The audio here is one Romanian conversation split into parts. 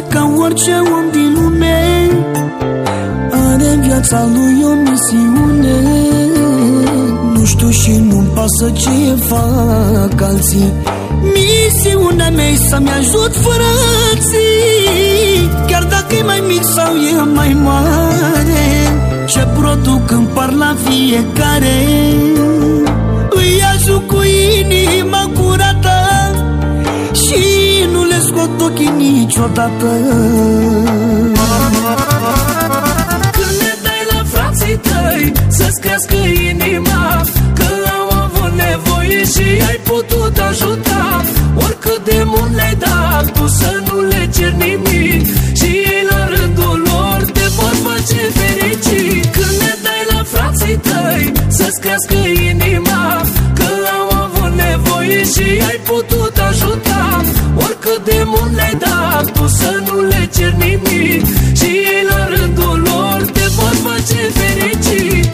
spune ca orice om din lume. Are în viața lui o misiune. Nu știu și nu-mi pasă ce fac alții. Misiunea mea să-mi ajut frății Chiar dacă e mai mic sau e mai mare. Ce produc când par la fiecare ochii niciodată. Când ne dai la frații tăi Să-ți crească inima Că au avut nevoie și ai putut ajuta. Oricât de mult le-ai dat Tu să nu le cer nimic. Și ei la rândul lor Te vor face fericit. Când ne dai la frații tăi Să-ți crească să nu le cer nimic. Și ei la rândul lor Te vor face fericit.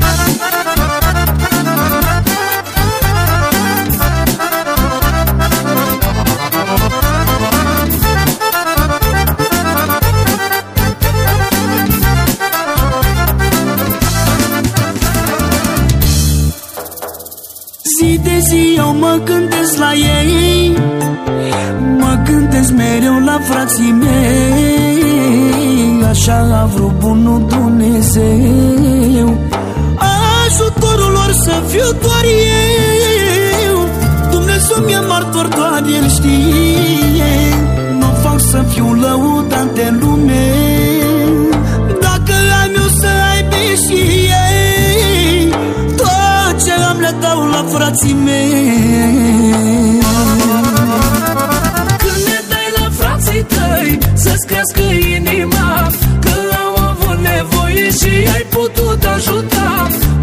Zi de zi eu mă gândesc la ei. Mă gândesc mereu la frații mei Așa a vrut bunul Dumnezeu. Ajutorul lor să fiu doar eu Dumnezeu mi-e martor, doar El știe. Mă fac să fiu lăudat de lume Dacă am eu să aibă și ei. Tot ce am le dau la frații mei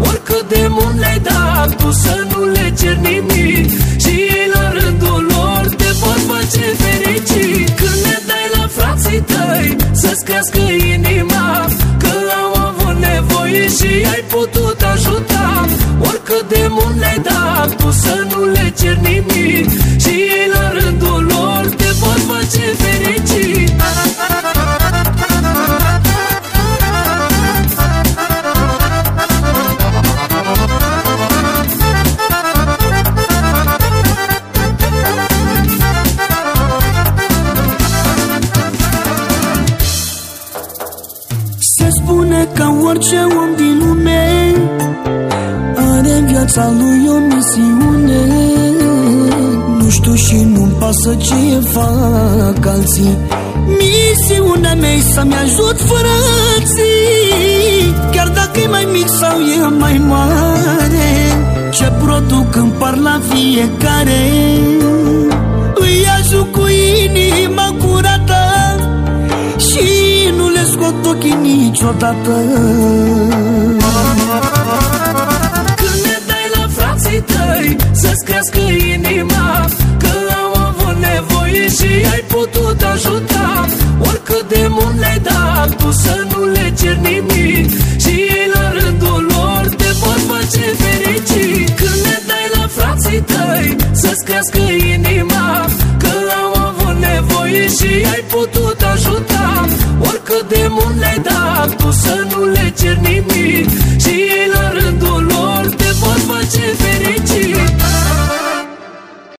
Oricât de mult le-ai dat Tu să nu le cer nimic. Și ei la rândul lor Te vor face fericit. Când ne dai la frații tăi Să-ți crească inima Că au avut nevoie și ai putut ajuta. Oricât de mult le-ai dat Tu să nu le cer nimic. Și ei la rândul spune ca orice om din lume. Are în viața lui o misiune. Nu știu și nu-mi pasă ce fac alții. Misiunea mea să-mi ajut frății. Chiar dacă e mai mic sau e mai mare Ce produc când par la fiecare scot ochii niciodată. Când ne dai la frații tăi Să-ți crească inima Că au avut nevoie și ai putut ajuta. Oricât de mult le-ai dat Tu să nu le cer nimic. Și ei la rândul lor Te vor face fericit. Când ne dai la frații tăi Să-ți crească inima Că au avut nevoie și ai putut ajuta Oricât de mult le-ai dat Tu să nu le cer nimic